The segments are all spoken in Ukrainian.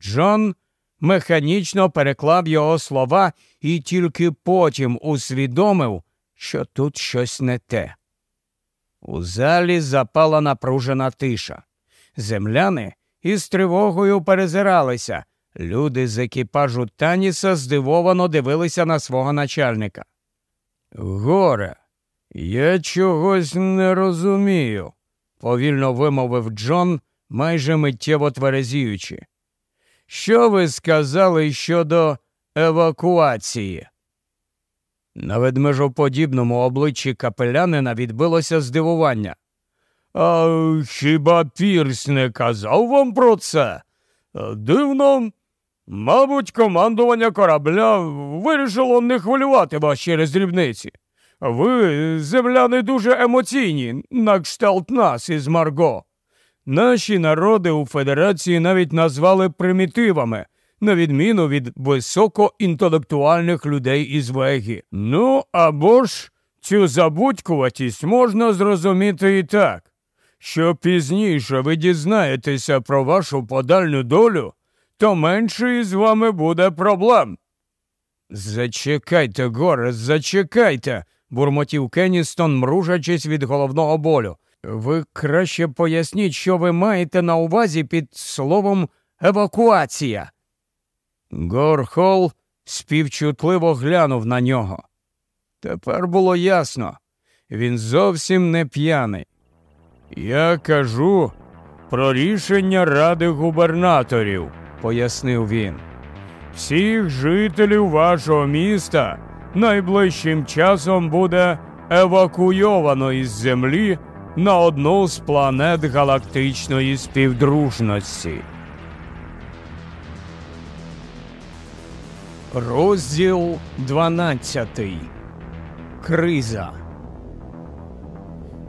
Джон механічно переклав його слова і тільки потім усвідомив, що тут щось не те. У залі запала напружена тиша. Земляни із тривогою перезиралися. Люди з екіпажу Таніса здивовано дивилися на свого начальника. Горе, я чогось не розумію, повільно вимовив Джон, майже миттєво тверезіючи. Що ви сказали щодо евакуації? На ведмежоподібному обличчі капелянина відбилося здивування. А хіба Пірс не казав вам про це? Дивно, мабуть, командування корабля вирішило не хвилювати вас через дрібниці. Ви, земляни, дуже емоційні, на кшталт нас із Марго. Наші народи у Федерації навіть назвали примітивами, на відміну від високоінтелектуальних людей із Вегі. Ну або ж цю забудькуватість можна зрозуміти і так. Що пізніше ви дізнаєтеся про вашу подальну долю, то менше із вами буде проблем. Зачекайте, Горе, зачекайте, бурмотів Кенністон, мружачись від головного болю. Ви краще поясніть, що ви маєте на увазі під словом евакуація. Горхол співчутливо глянув на нього. Тепер було ясно, він зовсім не п'яний. Я кажу про рішення ради губернаторів, пояснив він. Всіх жителів вашого міста найближчим часом буде евакуйовано із землі на одну з планет галактичної співдружності. Розділ 12. Криза.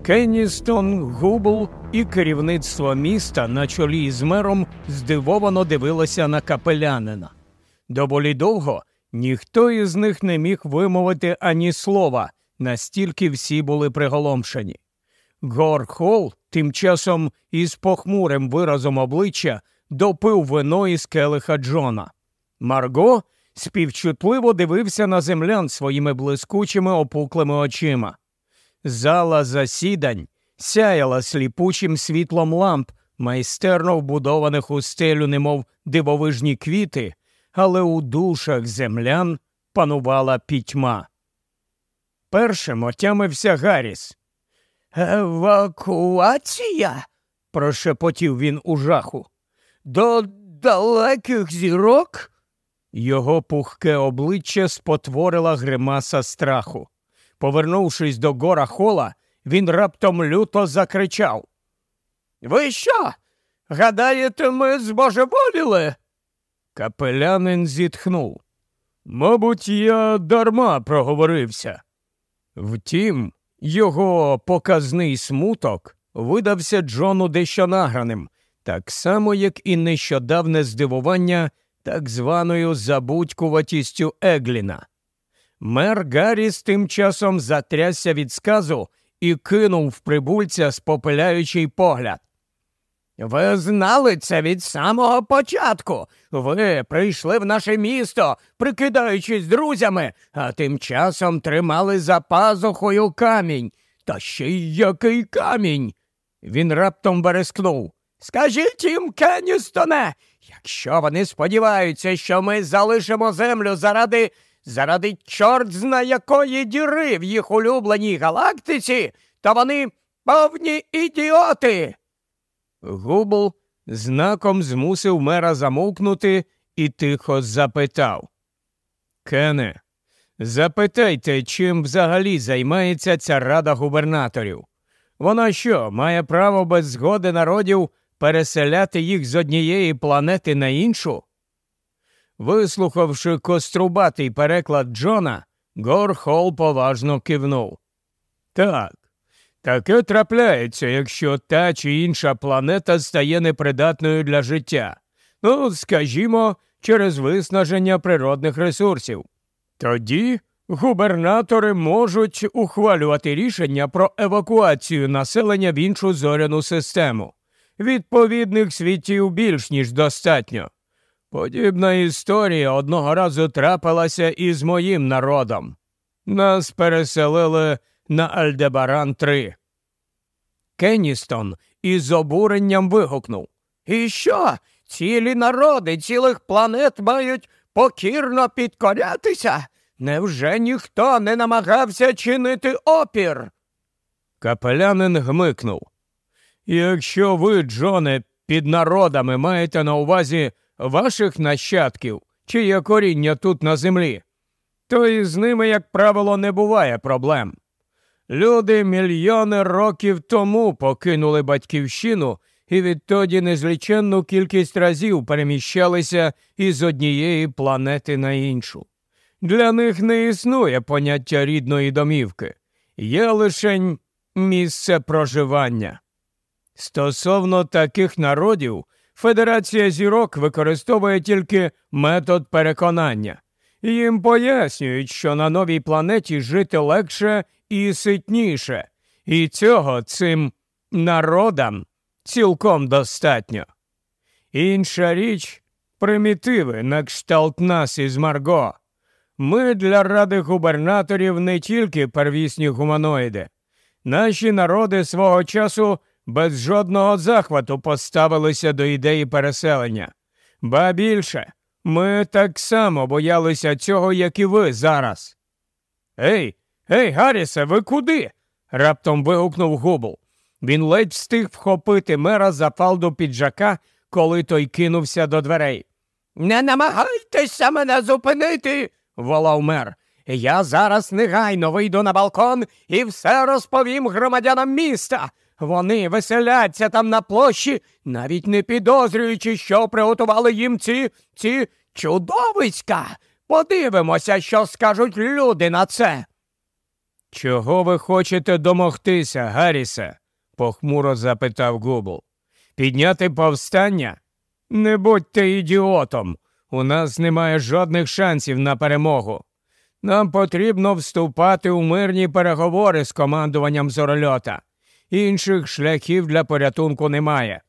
Кенністон, Губл і керівництво міста на чолі з мером здивовано дивилося на капелянина. Доволі довго ніхто із них не міг вимовити ані слова, настільки всі були приголомшені. Гор Холл тим часом із похмурим виразом обличчя допив вино із келиха Джона. Марго співчутливо дивився на землян своїми блискучими опуклими очима. Зала засідань сяяла сліпучим світлом ламп, майстерно вбудованих у стелю, немов дивовижні квіти, але у душах землян панувала пітьма. Першим отямився Гарріс. Евакуація? прошепотів він у жаху. До далеких зірок? Його пухке обличчя спотворила гримаса страху. Повернувшись до гора хола, він раптом люто закричав. Ви що? Гадаєте, ми збожеволіли? Капелянин зітхнув. Мабуть, я дарма проговорився. Втім, його показний смуток видався Джону дещо награним, так само, як і нещодавне здивування так званою забудькуватістю Егліна. Мер Гарріс тим часом затрясся від сказу і кинув в прибульця спопиляючий погляд. Ви знали це від самого початку. Ви прийшли в наше місто, прикидаючись друзями, а тим часом тримали за пазухою камінь. Та ще й який камінь. Він раптом верескнув. Скажіть їм, Кенністоне, якщо вони сподіваються, що ми залишимо землю заради заради чорт зна якої діри в їх улюбленій галактиці, то вони повні ідіоти. Губл знаком змусив мера замовкнути і тихо запитав. Кене, запитайте, чим взагалі займається ця рада губернаторів. Вона що, має право без згоди народів переселяти їх з однієї планети на іншу? Вислухавши кострубатий переклад Джона, Гор Холл поважно кивнув. Так, таке трапляється, якщо та чи інша планета стає непридатною для життя. Ну, скажімо, через виснаження природних ресурсів. Тоді губернатори можуть ухвалювати рішення про евакуацію населення в іншу зоряну систему. Відповідних світів більш ніж достатньо. Подібна історія одного разу трапилася і з моїм народом. Нас переселили на Альдебаран 3 Кенністон із обуренням вигукнув І що? Цілі народи цілих планет мають покірно підкорятися? Невже ніхто не намагався чинити опір? Капелянин гмикнув. Якщо ви, Джоне, під народами маєте на увазі ваших нащадків, чиє коріння тут на землі, то із ними, як правило, не буває проблем. Люди мільйони років тому покинули батьківщину і відтоді незліченну кількість разів переміщалися із однієї планети на іншу. Для них не існує поняття рідної домівки, є лише місце проживання. Стосовно таких народів, Федерація зірок використовує тільки метод переконання. Їм пояснюють, що на новій планеті жити легше і ситніше, і цього цим народам цілком достатньо. Інша річ примітиви на кшталт нас із Марго. Ми для ради губернаторів не тільки первісні гуманоїди. Наші народи свого часу без жодного захвату поставилися до ідеї переселення. Ба більше, ми так само боялися цього, як і ви зараз. Ей, ей, Гаррісе, ви куди? раптом вигукнув Губл. Він ледь встиг вхопити мера за фалду піджака, коли той кинувся до дверей. Не намагайтеся мене зупинити, волав мер. Я зараз негайно вийду на балкон і все розповім громадянам міста. Вони веселяться там на площі, навіть не підозрюючи, що приготували їм ці ці чудовиська. Подивимося, що скажуть люди на це. Чого ви хочете домогтися, Гаррісе? похмуро запитав Губл. Підняти повстання? Не будьте ідіотом. У нас немає жодних шансів на перемогу. Нам потрібно вступати у мирні переговори з командуванням зорольота. Інших шляхів для порятунку немає.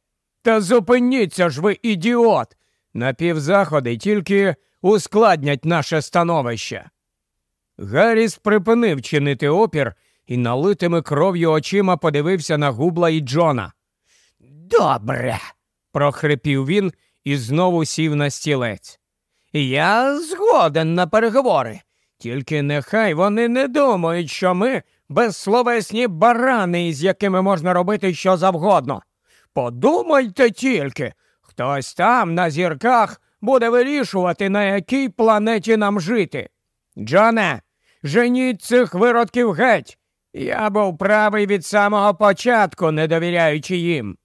Та зупиніться ж ви, ідіот! Напівзаходи тільки ускладнять наше становище. Гарріс припинив чинити опір і налитими кров'ю очима подивився на губла і Джона. Добре, прохрипів він і знову сів на стілець. Я згоден на переговори, тільки нехай вони не думають, що ми безсловесні барани, з якими можна робити що завгодно. Подумайте тільки, хтось там на зірках буде вирішувати, на якій планеті нам жити. Джоне, женіть цих виродків геть. Я був правий від самого початку, не довіряючи їм.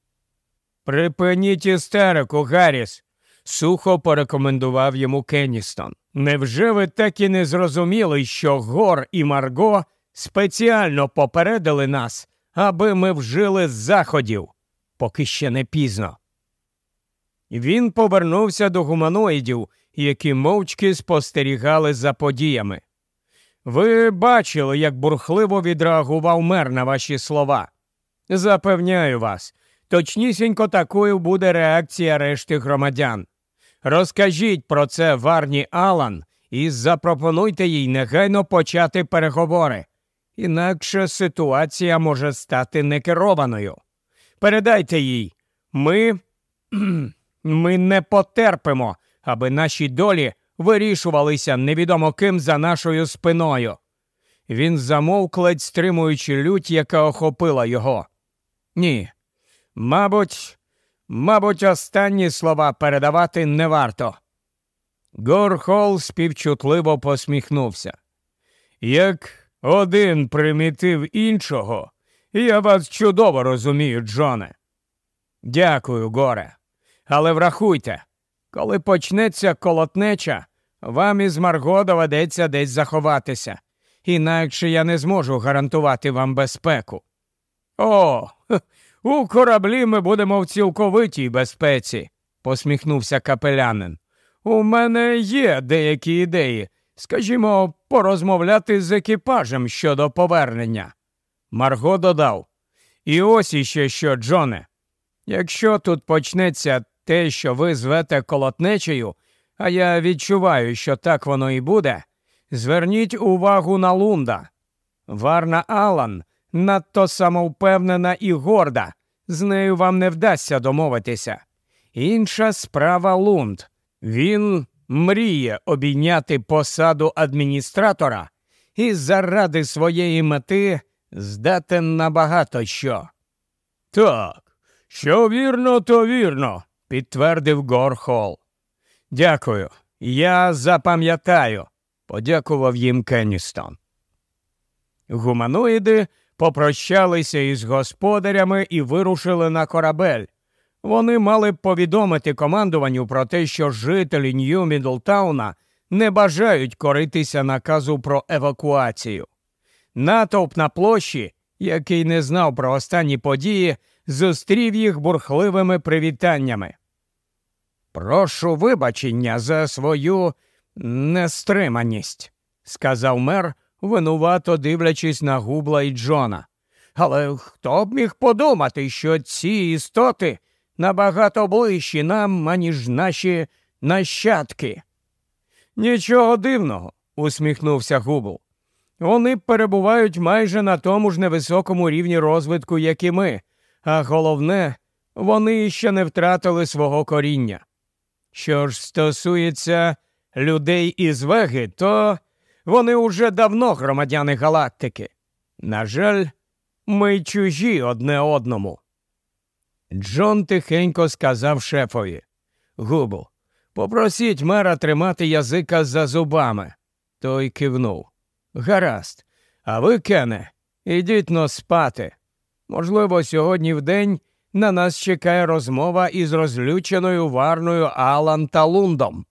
Припиніть істерику, Гарріс, сухо порекомендував йому Кенністон. Невже ви так і не зрозуміли, що Гор і Марго спеціально попередили нас, аби ми вжили з заходів, поки ще не пізно? Він повернувся до гуманоїдів, які мовчки спостерігали за подіями. Ви бачили, як бурхливо відреагував мер на ваші слова. Запевняю вас, точнісінько такою буде реакція решти громадян. Розкажіть про це Варні Алан і запропонуйте їй негайно почати переговори. Інакше ситуація може стати некерованою. Передайте їй, ми, ми не потерпимо, аби наші долі вирішувалися невідомо ким за нашою спиною. Він замовк, ледь стримуючи лють, яка охопила його. Ні, мабуть, мабуть, останні слова передавати не варто. Горхол співчутливо посміхнувся. Як один примітив іншого, я вас чудово розумію, Джоне. Дякую, горе. Але врахуйте, коли почнеться колотнеча, вам із Марго доведеться десь заховатися, інакше я не зможу гарантувати вам безпеку. О, у кораблі ми будемо в цілковитій безпеці, посміхнувся капелянин. У мене є деякі ідеї, скажімо, порозмовляти з екіпажем щодо повернення. Марго додав. І ось іще що, Джоне. Якщо тут почнеться те, що ви звете колотнечею, а я відчуваю, що так воно і буде. Зверніть увагу на Лунда. Варна Алан надто самовпевнена і горда. З нею вам не вдасться домовитися. Інша справа Лунд. Він мріє обійняти посаду адміністратора і заради своєї мети здатен на багато що. Так, що вірно, то вірно, підтвердив Горхол. Дякую. Я запам'ятаю, подякував їм Кенністон. Гуманоїди попрощалися із господарями і вирушили на корабель. Вони мали б повідомити командуванню про те, що жителі Нью Мідлтауна не бажають коритися наказу про евакуацію. Натовп на площі, який не знав про останні події, зустрів їх бурхливими привітаннями. Прошу вибачення за свою нестриманість, сказав мер, винувато дивлячись на губла і Джона. Але хто б міг подумати, що ці істоти набагато ближчі нам, аніж наші нащадки? Нічого дивного, усміхнувся Губл. Вони перебувають майже на тому ж невисокому рівні розвитку, як і ми, а головне, вони ще не втратили свого коріння. Що ж стосується людей із веги, то вони уже давно громадяни галактики. На жаль, ми чужі одне одному. Джон тихенько сказав шефові Губл, попросіть мера тримати язика за зубами. Той кивнув. Гаразд. А ви, Кене, ідіть но спати. Можливо, сьогодні в день на нас чекає розмова із розлюченою варною Алан та Лундом.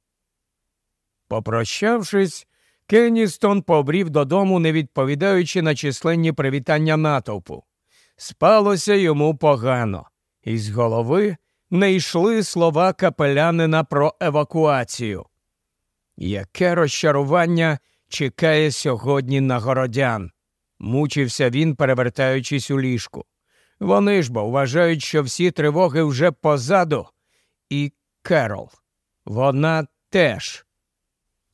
Попрощавшись, Кенністон побрів додому, не відповідаючи на численні привітання натовпу. Спалося йому погано, і з голови не йшли слова капелянина про евакуацію. Яке розчарування чекає сьогодні на городян? Мучився він, перевертаючись у ліжку. Вони ж бо вважають, що всі тривоги вже позаду, і Керол. Вона теж.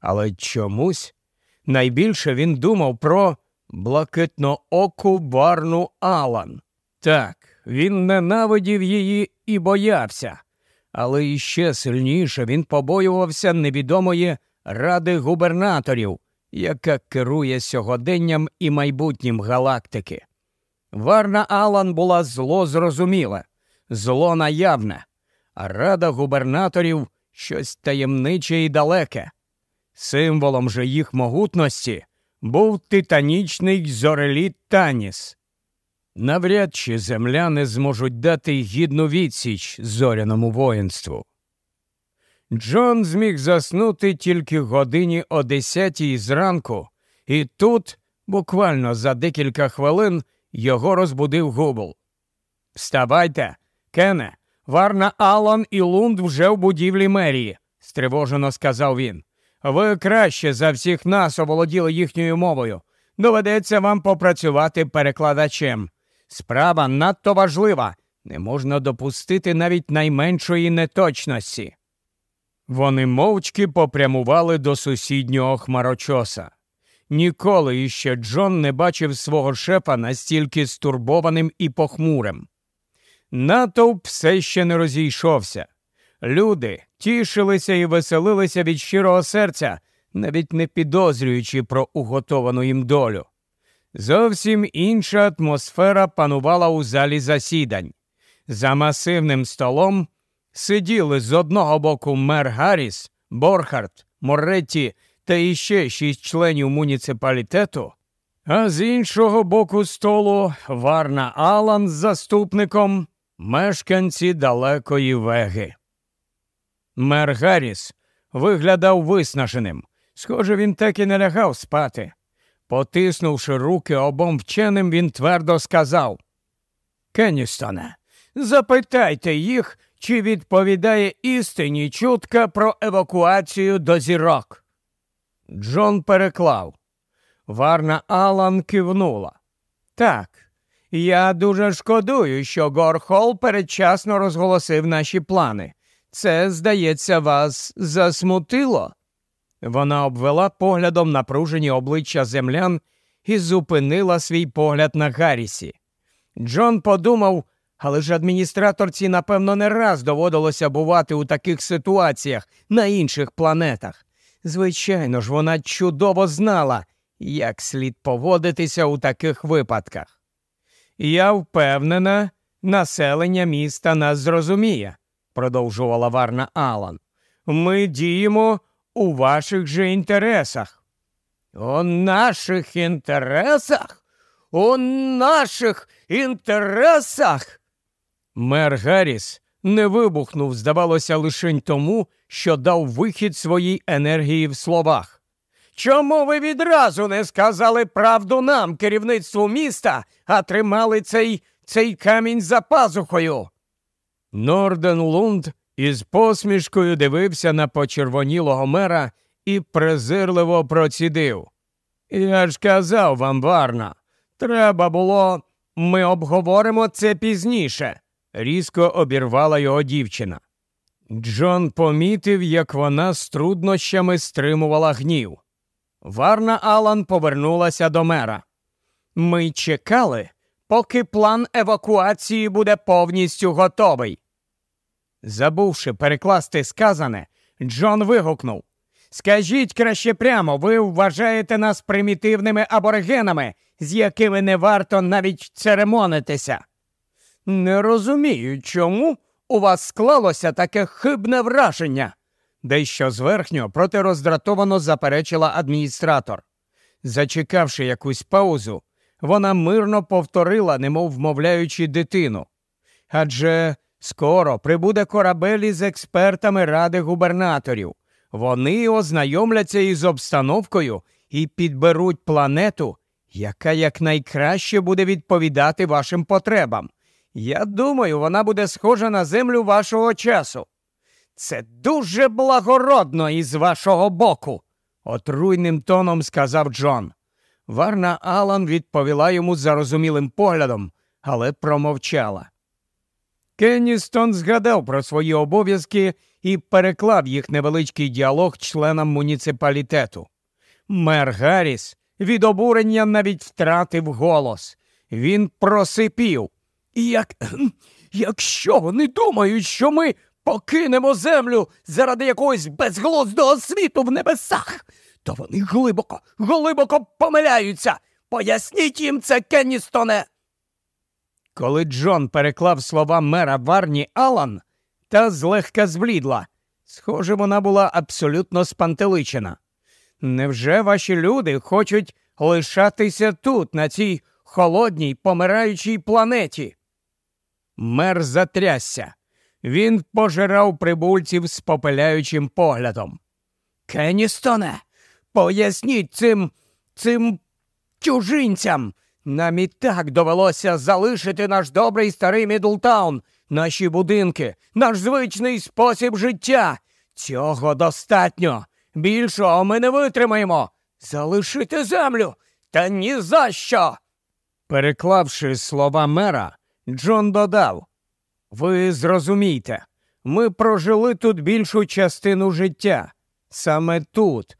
Але чомусь найбільше він думав про блакитнооку барну Алан. Так, він ненавидів її і боявся, але іще сильніше він побоювався невідомої ради губернаторів, яка керує сьогоденням і майбутнім галактики. Варна Алан була зло зрозуміле, зло наявне, а рада губернаторів щось таємниче і далеке. Символом же їх могутності був титанічний зореліт Таніс. Навряд чи земляни зможуть дати гідну відсіч зоряному воїнству. Джон зміг заснути тільки годині о десятій зранку, і тут, буквально за декілька хвилин, його розбудив Губл. Вставайте, Кене, Варна Алан і Лунд вже в будівлі мерії, стривожено сказав він. Ви краще за всіх нас оволоділи їхньою мовою. Доведеться вам попрацювати перекладачем. Справа надто важлива, не можна допустити навіть найменшої неточності. Вони мовчки попрямували до сусіднього хмарочоса. Ніколи іще Джон не бачив свого шефа настільки стурбованим і похмурим. Натовп все ще не розійшовся. Люди тішилися і веселилися від щирого серця, навіть не підозрюючи про уготовану їм долю. Зовсім інша атмосфера панувала у залі засідань. За масивним столом сиділи з одного боку мер Гарріс, Борхард, Моретті та іще шість членів муніципалітету, а з іншого боку столу Варна Алан з заступником, мешканці далекої веги. Мер Гарріс виглядав виснаженим. Схоже, він так і не лягав спати. Потиснувши руки обом вченим, він твердо сказав Кенністоне, запитайте їх, чи відповідає істині чутка про евакуацію до зірок. Джон переклав. Варна Алан кивнула. Так, я дуже шкодую, що Горхол передчасно розголосив наші плани. Це, здається, вас засмутило. Вона обвела поглядом напружені обличчя землян і зупинила свій погляд на Гаррісі. Джон подумав, але ж адміністраторці, напевно, не раз доводилося бувати у таких ситуаціях на інших планетах. Звичайно ж, вона чудово знала, як слід поводитися у таких випадках. Я впевнена, населення міста нас зрозуміє, продовжувала Варна Алан. Ми діємо у ваших же інтересах. У наших інтересах? У наших інтересах. Мер Гарріс не вибухнув, здавалося, лишень тому, що дав вихід своїй енергії в словах. Чому ви відразу не сказали правду нам, керівництву міста, а тримали цей цей камінь за пазухою? Норден Лунд із посмішкою дивився на почервонілого мера і презирливо процідив. Я ж казав вам, Варна, треба було, ми обговоримо це пізніше, різко обірвала його дівчина. Джон помітив, як вона з труднощами стримувала гнів. Варна Алан повернулася до мера. Ми чекали, поки план евакуації буде повністю готовий. Забувши перекласти сказане, Джон вигукнув Скажіть краще прямо, ви вважаєте нас примітивними аборигенами, з якими не варто навіть церемонитися. Не розумію, чому у вас склалося таке хибне враження, дещо зверхньо проти роздратовано заперечила адміністратор. Зачекавши якусь паузу, вона мирно повторила, немов вмовляючи дитину. Адже скоро прибуде корабель із експертами ради губернаторів. Вони ознайомляться із обстановкою і підберуть планету, яка якнайкраще буде відповідати вашим потребам. Я думаю, вона буде схожа на землю вашого часу. Це дуже благородно із вашого боку, отруйним тоном сказав Джон. Варна Алан відповіла йому зарозумілим поглядом, але промовчала. Кенністон згадав про свої обов'язки і переклав їх невеличкий діалог членам муніципалітету. Мер Гарріс від обурення навіть втратив голос. Він просипів. Як, Якщо вони думають, що ми покинемо землю заради якогось безглуздого світу в небесах, то вони глибоко, глибоко помиляються. Поясніть їм це, Кенністоне. Коли Джон переклав слова мера Варні Алан, та злегка зблідла. Схоже, вона була абсолютно спантеличена. Невже ваші люди хочуть лишатися тут, на цій холодній помираючій планеті? Мер затрясся. Він пожирав прибульців спопеляючим поглядом. Кеністоне, поясніть цим цим чужинцям. Нам і так довелося залишити наш добрий старий Мідлтаун, наші будинки, наш звичний спосіб життя. Цього достатньо. Більшого ми не витримаємо. Залишити землю та ні за що. Переклавши слова мера, Джон додав Ви зрозумійте, ми прожили тут більшу частину життя. Саме тут.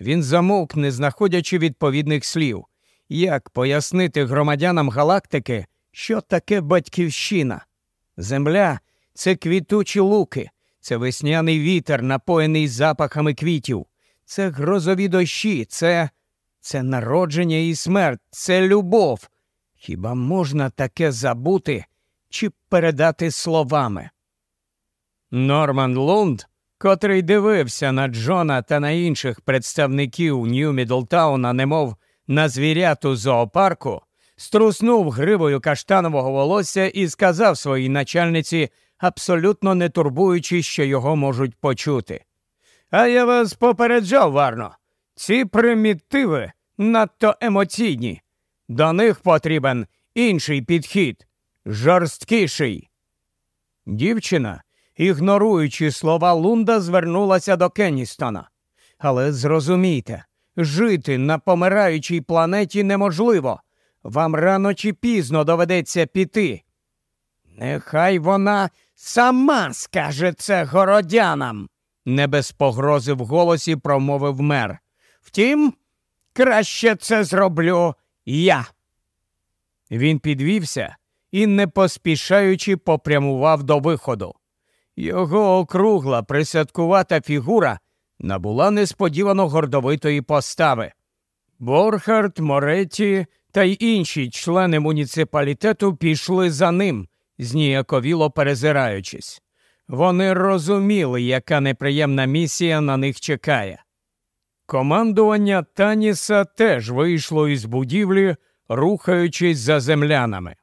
Він замовк, не знаходячи відповідних слів. Як пояснити громадянам галактики, що таке батьківщина? Земля це квітучі луки, це весняний вітер, напоєний запахами квітів, це грозові дощі, це це народження і смерть, це любов. Хіба можна таке забути чи передати словами? Норман Лунд, котрий дивився на Джона та на інших представників Нью Мідлтауна, немов на звіряту зоопарку, струснув гривою каштанового волосся і сказав своїй начальниці, абсолютно не турбуючи, що його можуть почути. А я вас попереджав, Варно, ці примітиви надто емоційні. До них потрібен інший підхід, жорсткіший. Дівчина, ігноруючи слова Лунда, звернулася до Кенністона. Але зрозумійте, жити на помираючій планеті неможливо. Вам рано чи пізно доведеться піти. Нехай вона сама скаже це городянам, не без погрози в голосі промовив мер. Втім, краще це зроблю я. Він підвівся і, не поспішаючи, попрямував до виходу. Його округла присадкувата фігура набула несподівано гордовитої постави. Борхард, Моретті та й інші члени муніципалітету пішли за ним, зніяковіло перезираючись. Вони розуміли, яка неприємна місія на них чекає. Командування Таніса теж вийшло із будівлі, рухаючись за землянами.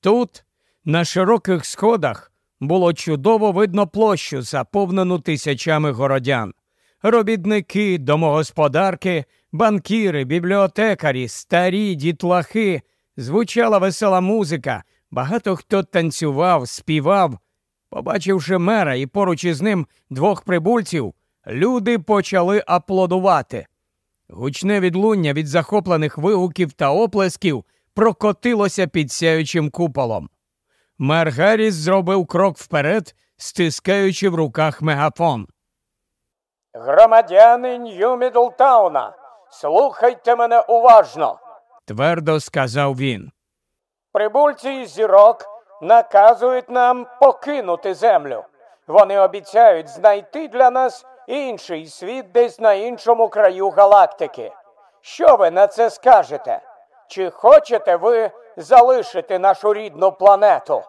Тут, на широких сходах, було чудово видно площу, заповнену тисячами городян. Робітники, домогосподарки, банкіри, бібліотекарі, старі дітлахи, звучала весела музика, багато хто танцював, співав. Побачивши мера і поруч із ним двох прибульців, люди почали аплодувати. Гучне відлуння від захоплених вигуків та оплесків прокотилося під сяючим куполом. Мер Гарріс зробив крок вперед, стискаючи в руках мегафон. Громадяни Нью Мідлтауна, слухайте мене уважно, твердо сказав він. Прибульці із зірок наказують нам покинути землю. Вони обіцяють знайти для нас інший світ десь на іншому краю галактики. Що ви на це скажете? Чи хочете ви залишити нашу рідну планету?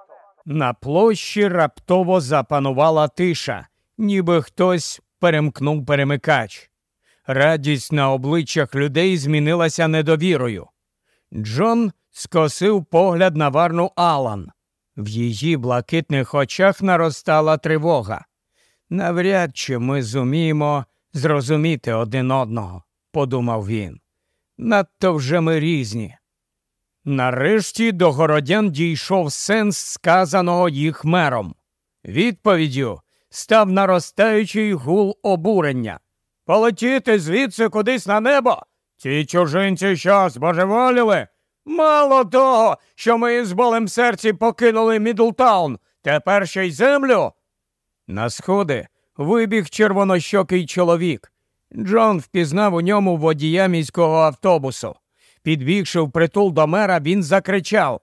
На площі раптово запанувала тиша, ніби хтось перемкнув перемикач. Радість на обличчях людей змінилася недовірою. Джон скосив погляд на варну Алан. В її блакитних очах наростала тривога. Навряд чи ми зуміємо зрозуміти один одного, подумав він. Надто вже ми різні. Нарешті до городян дійшов сенс сказаного їх мером. Відповіддю став наростаючий гул обурення. Полетіти звідси кудись на небо. Ці чужинці що збожеволіли? Мало того, що ми з болем у серці покинули Мідлтаун, тепер ще й землю. На сходи вибіг червонощокий чоловік. Джон впізнав у ньому водія міського автобусу. Підбігши в притул до мера, він закричав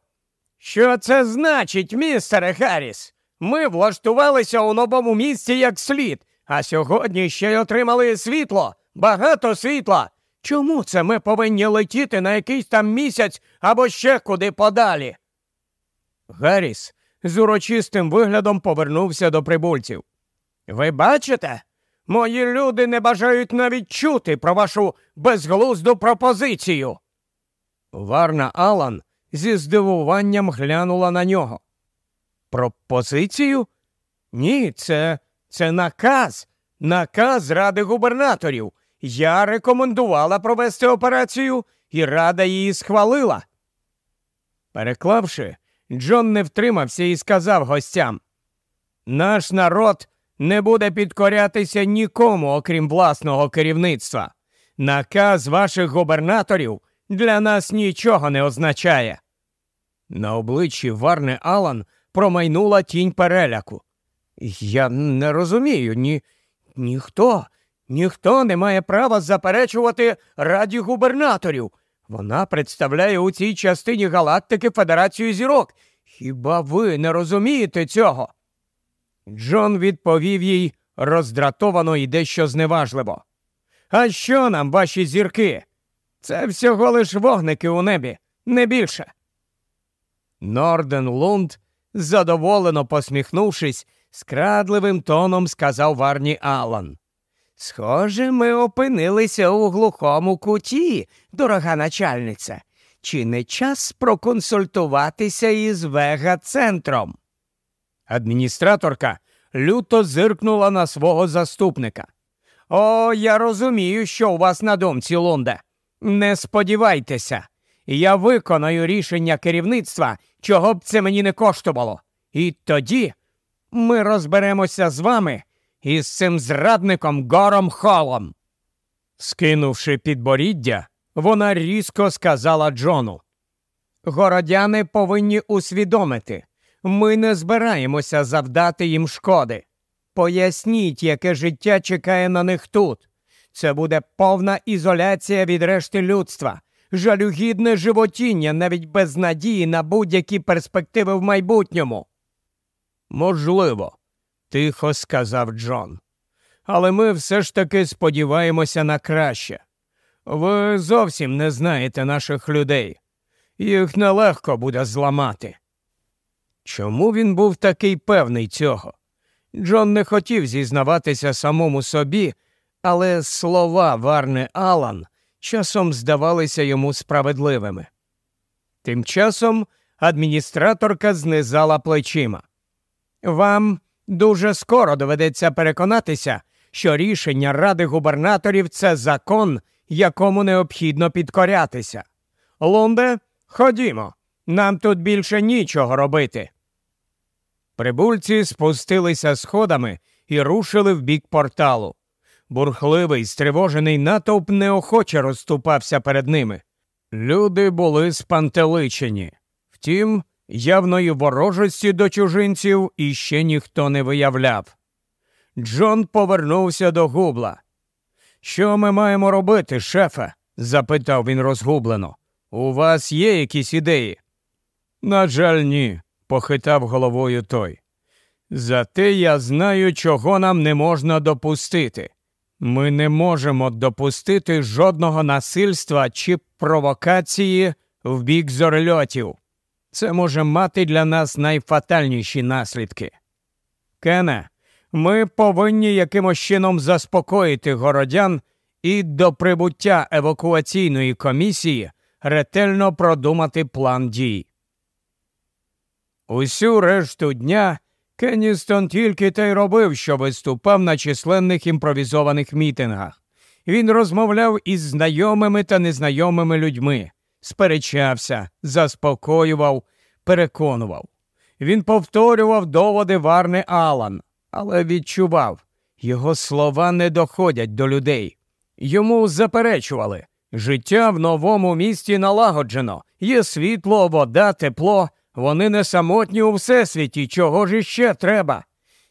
Що це значить, містере Харріс? Ми влаштувалися у новому місці як слід, а сьогодні ще й отримали світло, багато світла. Чому це ми повинні летіти на якийсь там місяць або ще куди подалі? Гарріс з урочистим виглядом повернувся до прибульців. Ви бачите? Мої люди не бажають навіть чути про вашу безглузду пропозицію. Варна Алан зі здивуванням глянула на нього. Пропозицію? Ні, це це наказ, наказ ради губернаторів. Я рекомендувала провести операцію, і рада її схвалила. Переклавши, Джон не втримався і сказав гостям Наш народ не буде підкорятися нікому, окрім власного керівництва. Наказ ваших губернаторів для нас нічого не означає. На обличчі Варни Алан промайнула тінь переляку. Я не розумію, ні, ніхто, ніхто не має права заперечувати раді губернаторів. Вона представляє у цій частині галактики Федерацію зірок. Хіба ви не розумієте цього? Джон відповів їй роздратовано і дещо зневажливо. А що нам, ваші зірки? Це всього лиш вогники у небі, не більше. Норден Лунд, задоволено посміхнувшись, скрадливим тоном сказав Варні Алан. Схоже, ми опинилися у глухому куті, дорога начальниця. Чи не час проконсультуватися із вега центром? Адміністраторка люто зиркнула на свого заступника. О, я розумію, що у вас на думці, Лунде. Не сподівайтеся, я виконаю рішення керівництва, чого б це мені не коштувало. І тоді ми розберемося з вами і з цим зрадником Гором Холом. Скинувши підборіддя, вона різко сказала Джону. Городяни повинні усвідомити, Ми не збираємося завдати їм шкоди. Поясніть, яке життя чекає на них тут. Це буде повна ізоляція від решти людства, жалюгідне животіння навіть без надії на будь-які перспективи в майбутньому. Можливо, тихо сказав Джон. Але ми все ж таки сподіваємося на краще. Ви зовсім не знаєте наших людей. Їх нелегко буде зламати. Чому він був такий певний цього? Джон не хотів зізнаватися самому собі, але слова Варни Алан часом здавалися йому справедливими. Тим часом адміністраторка знизала плечима. Вам дуже скоро доведеться переконатися, що рішення Ради губернаторів це закон, якому необхідно підкорятися. Лунде, ходімо, нам тут більше нічого робити. Прибульці спустилися сходами і рушили в бік порталу. Бурхливий, стривожений натовп неохоче розступався перед ними. Люди були спантеличені. Втім, явної ворожості до чужинців іще ніхто не виявляв. Джон повернувся до губла. Що ми маємо робити, шефе? запитав він розгублено. У вас є якісь ідеї? На жаль, ні, похитав головою той. Зате я знаю, чого нам не можна допустити. Ми не можемо допустити жодного насильства чи провокації в бік зорльотів. Це може мати для нас найфатальніші наслідки. Кене, ми повинні якимось чином заспокоїти городян і до прибуття евакуаційної комісії ретельно продумати план дій. Усю решту дня Кенністон тільки те й робив, що виступав на численних імпровізованих мітингах. Він розмовляв із знайомими та незнайомими людьми, сперечався, заспокоював, переконував. Він повторював доводи Варни Алан, але відчував, його слова не доходять до людей. Йому заперечували життя в новому місті налагоджено, є світло, вода, тепло, вони не самотні у всесвіті, чого ж іще треба.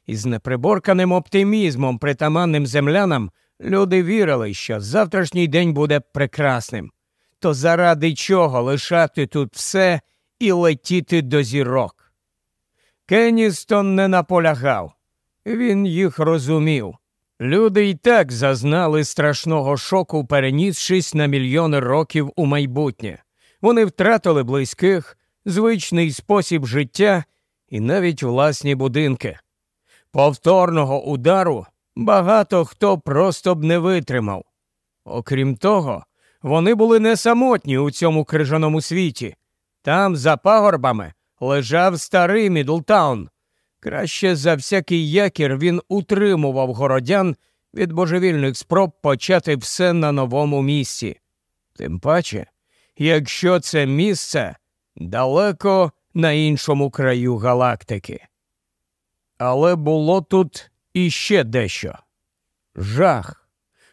Із неприборканим оптимізмом, притаманним землянам, люди вірили, що завтрашній день буде прекрасним. То заради чого лишати тут все і летіти до зірок? Кенністон не наполягав. Він їх розумів. Люди й так зазнали страшного шоку, перенісшись на мільйони років у майбутнє. Вони втратили близьких, звичний спосіб життя і навіть власні будинки. Повторного удару багато хто просто б не витримав. Окрім того, вони були не самотні у цьому крижаному світі. Там, за пагорбами, лежав старий Мідлтаун. Краще за всякий якір він утримував городян від божевільних спроб почати все на новому місці. Тим паче, якщо це місце далеко на іншому краю галактики. Але було тут іще дещо жах,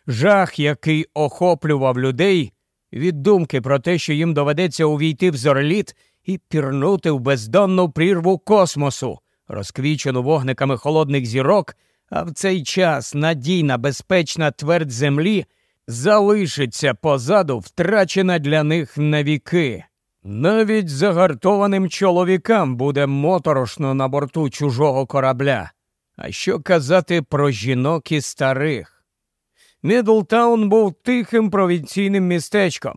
жах, який охоплював людей від думки про те, що їм доведеться увійти в зореліт і пірнути в бездонну прірву космосу, розквічену вогниками холодних зірок, а в цей час надійна безпечна твердь землі залишиться позаду, втрачена для них навіки. Навіть загартованим чоловікам буде моторошно на борту чужого корабля. А що казати про жінок і старих? Мідлтаун був тихим провінційним містечком.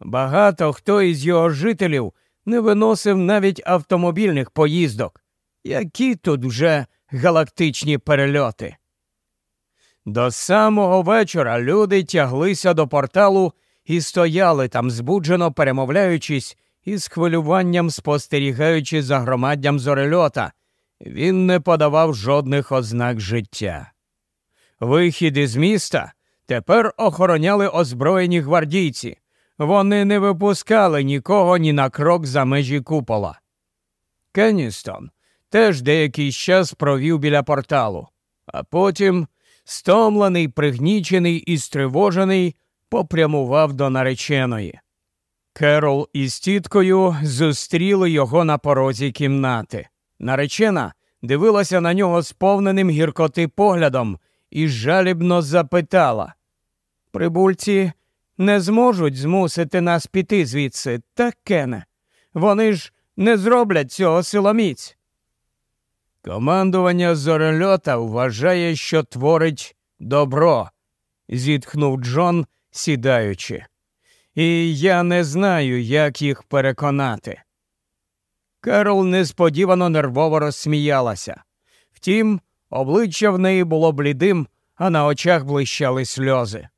Багато хто із його жителів не виносив навіть автомобільних поїздок. Які тут вже галактичні перельоти? До самого вечора люди тяглися до порталу і стояли там, збуджено перемовляючись і з хвилюванням спостерігаючи за громаддям зорельота, він не подавав жодних ознак життя. Вихід із міста тепер охороняли озброєні гвардійці. Вони не випускали нікого ні на крок за межі купола. Кенністон теж деякий час провів біля порталу, а потім, стомлений, пригнічений і стривожений, попрямував до нареченої. Керол із тіткою зустріли його на порозі кімнати. Наречена дивилася на нього сповненим гіркоти поглядом і жалібно запитала. Прибульці не зможуть змусити нас піти звідси, так, Кене. Вони ж не зроблять цього силоміць. Командування зорельота вважає, що творить добро, зітхнув Джон, сідаючи. І я не знаю, як їх переконати. Керол несподівано нервово розсміялася. Втім, обличчя в неї було блідим, а на очах блищали сльози.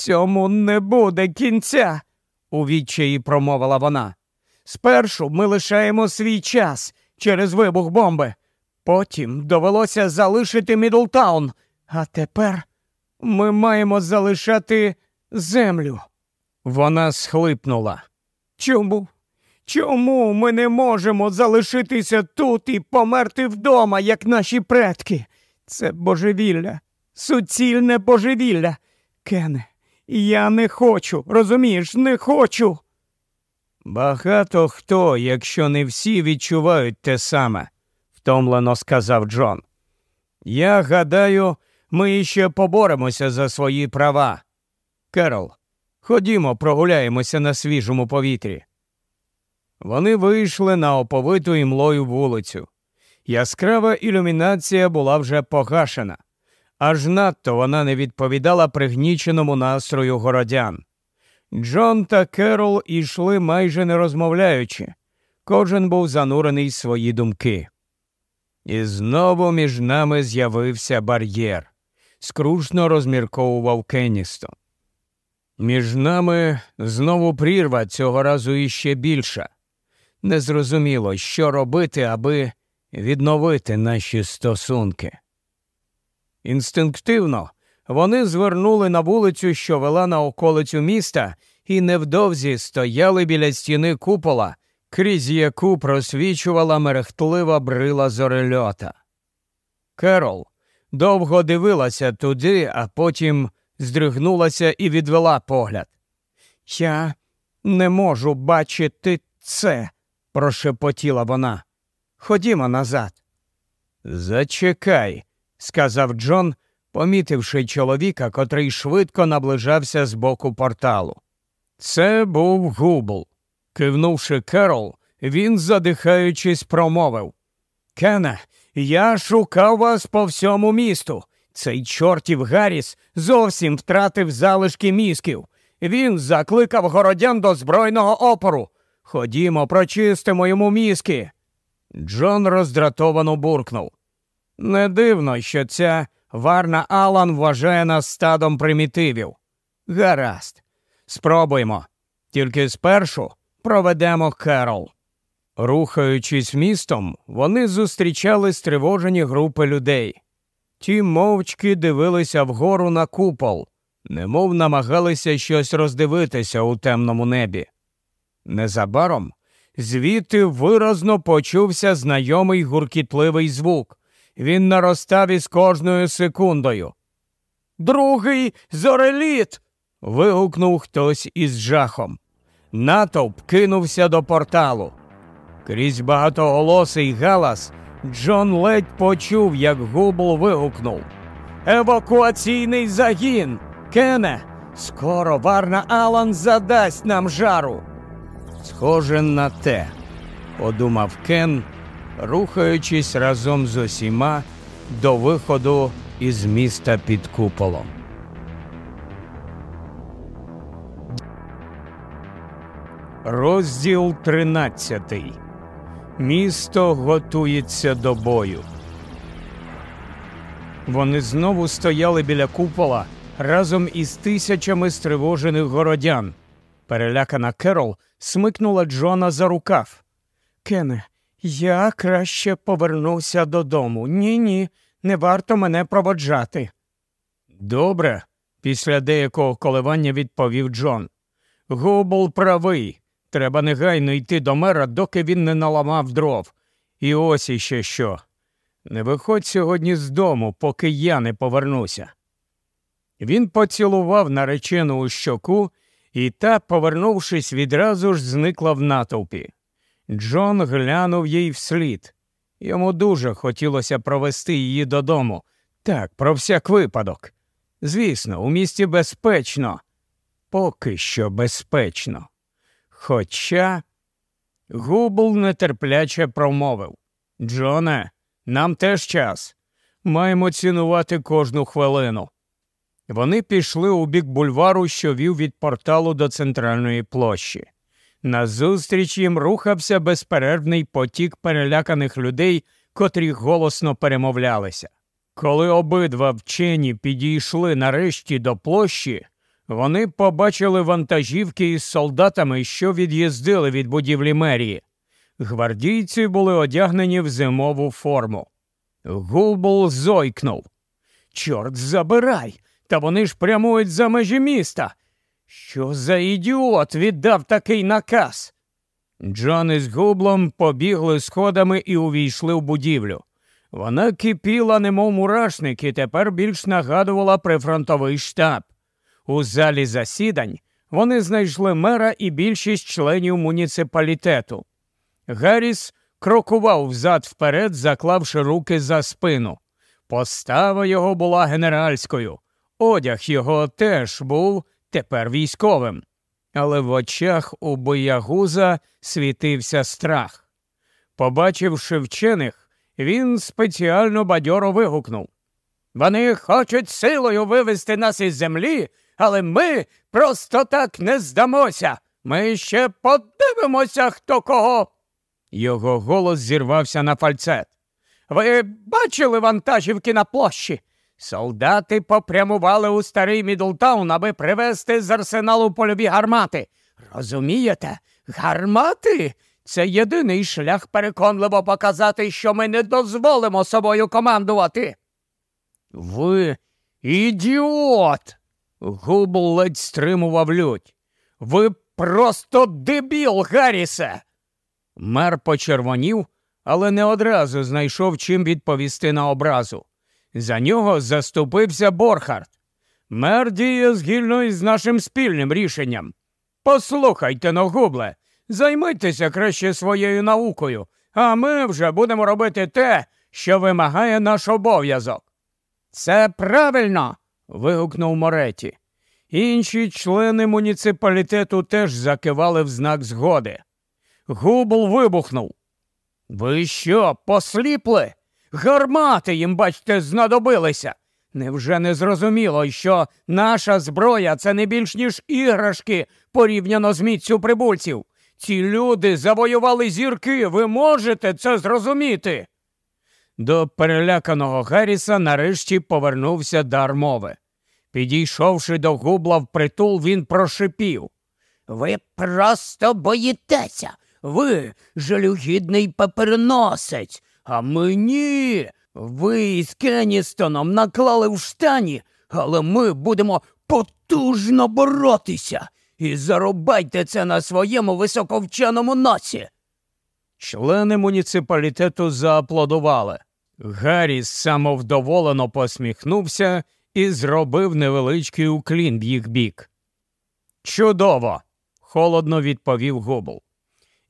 Цьому не буде кінця, у відчаї промовила вона. Спершу ми лишаємо свій час через вибух бомби. Потім довелося залишити Мідлтаун, а тепер ми маємо залишати землю. Вона схлипнула. Чому? Чому ми не можемо залишитися тут і померти вдома, як наші предки? Це божевілля, суцільне божевілля. Кене, я не хочу, розумієш, не хочу. Багато хто, якщо не всі, відчувають те саме, втомлено сказав Джон. Я гадаю, ми ще поборемося за свої права. Керол, ходімо, прогуляємося на свіжому повітрі. Вони вийшли на оповиту імлою вулицю. Яскрава ілюмінація була вже погашена, аж надто вона не відповідала пригніченому настрою городян. Джон та Керол ішли майже не розмовляючи, кожен був занурений в свої думки. І знову між нами з'явився бар'єр, скрушно розмірковував Кенністон. Між нами знову прірва цього разу іще більша. Незрозуміло, що робити, аби відновити наші стосунки. Інстинктивно вони звернули на вулицю, що вела на околицю міста, і невдовзі стояли біля стіни купола, крізь яку просвічувала мерехтлива брила зорельота. Керол довго дивилася туди, а потім здригнулася і відвела погляд. Я не можу бачити це, прошепотіла вона. Ходімо назад. Зачекай, сказав Джон, помітивши чоловіка, котрий швидко наближався з боку порталу. Це був Губл. Кивнувши Керол, він, задихаючись, промовив Кене, я шукав вас по всьому місту. Цей чортів Гарріс зовсім втратив залишки мізків. Він закликав городян до збройного опору. Ходімо, прочистимо йому мізки. Джон роздратовано буркнув. Не дивно, що ця Варна Алан вважає нас стадом примітивів. Гаразд, спробуймо. Тільки спершу проведемо Керол. Рухаючись містом, вони зустрічали стривожені групи людей. Ті мовчки дивилися вгору на купол, немов намагалися щось роздивитися у темному небі. Незабаром звідти виразно почувся знайомий гуркітливий звук. Він наростав із кожною секундою. Другий зореліт. вигукнув хтось із жахом. Натовп кинувся до порталу. Крізь багатоголосий галас Джон ледь почув, як губл вигукнув. Евакуаційний загін. Кене, скоро Варна Алан задасть нам жару. Схоже на те, подумав Кен, рухаючись разом з усіма до виходу із міста під куполом. Розділ тринадцятий. Місто готується до бою. Вони знову стояли біля купола разом із тисячами стривожених городян. Перелякана Керол смикнула Джона за рукав. Кене, я краще повернуся додому. Ні, ні, не варто мене проводжати. Добре, після деякого коливання відповів Джон. Губл правий. Треба негайно йти до мера, доки він не наламав дров. І ось іще що. Не виходь сьогодні з дому, поки я не повернуся. Він поцілував наречену у щоку, і та, повернувшись, відразу ж зникла в натовпі. Джон глянув їй вслід. Йому дуже хотілося провести її додому. Так, про всяк випадок. Звісно, у місті безпечно, поки що безпечно. Хоча Губл нетерпляче промовив Джоне, нам теж час. Маємо цінувати кожну хвилину. Вони пішли у бік бульвару, що вів від порталу до центральної площі. Назустріч їм рухався безперервний потік переляканих людей, котрі голосно перемовлялися. Коли обидва вчені підійшли нарешті до площі, вони побачили вантажівки із солдатами, що від'їздили від будівлі мерії. Гвардійці були одягнені в зимову форму. Гулбул зойкнув. Чорт забирай! Та вони ж прямують за межі міста. Що за ідіот віддав такий наказ? Джон із гублом побігли сходами і увійшли в будівлю. Вона кипіла, немов мурашник, і тепер більш нагадувала прифронтовий штаб. У залі засідань вони знайшли мера і більшість членів муніципалітету. Гарріс крокував взад вперед, заклавши руки за спину. Постава його була генеральською. Одяг його теж був тепер військовим. Але в очах у боягуза світився страх. Побачивши вчених, він спеціально бадьоро вигукнув Вони хочуть силою вивести нас із землі, але ми просто так не здамося. Ми ще подивимося, хто кого. Його голос зірвався на фальцет. Ви бачили вантажівки на площі? Солдати попрямували у старий Мідлтаун, аби привезти з арсеналу польові гармати. Розумієте, гармати це єдиний шлях переконливо показати, що ми не дозволимо собою командувати. Ви ідіот. Губл ледь стримував лють. Ви просто дебіл, Гаррісе. Мер почервонів, але не одразу знайшов чим відповісти на образу. За нього заступився Борхард. Мер діє згільно із нашим спільним рішенням. Послухайте-но, Губле, займайтеся краще своєю наукою, а ми вже будемо робити те, що вимагає наш обов'язок. Це правильно. вигукнув Мореті. Інші члени муніципалітету теж закивали в знак згоди. Губл вибухнув. Ви що, посліпли? Гармати їм, бачте, знадобилися. Невже не зрозуміло, що наша зброя це не більш ніж іграшки порівняно з міцю прибульців? Ці люди завоювали зірки, ви можете це зрозуміти. До переляканого Гарріса нарешті повернувся дар мови. Підійшовши до губла в притул, він прошипів. Ви просто боїтеся. Ви жалюгідний паперносець. А мені ви із Кенністоном наклали в штані, але ми будемо потужно боротися і зарубайте це на своєму високовченому носі. Члени муніципалітету зааплодували. Гарріс самовдоволено посміхнувся і зробив невеличкий уклін в їх бік. Чудово! холодно відповів Губл.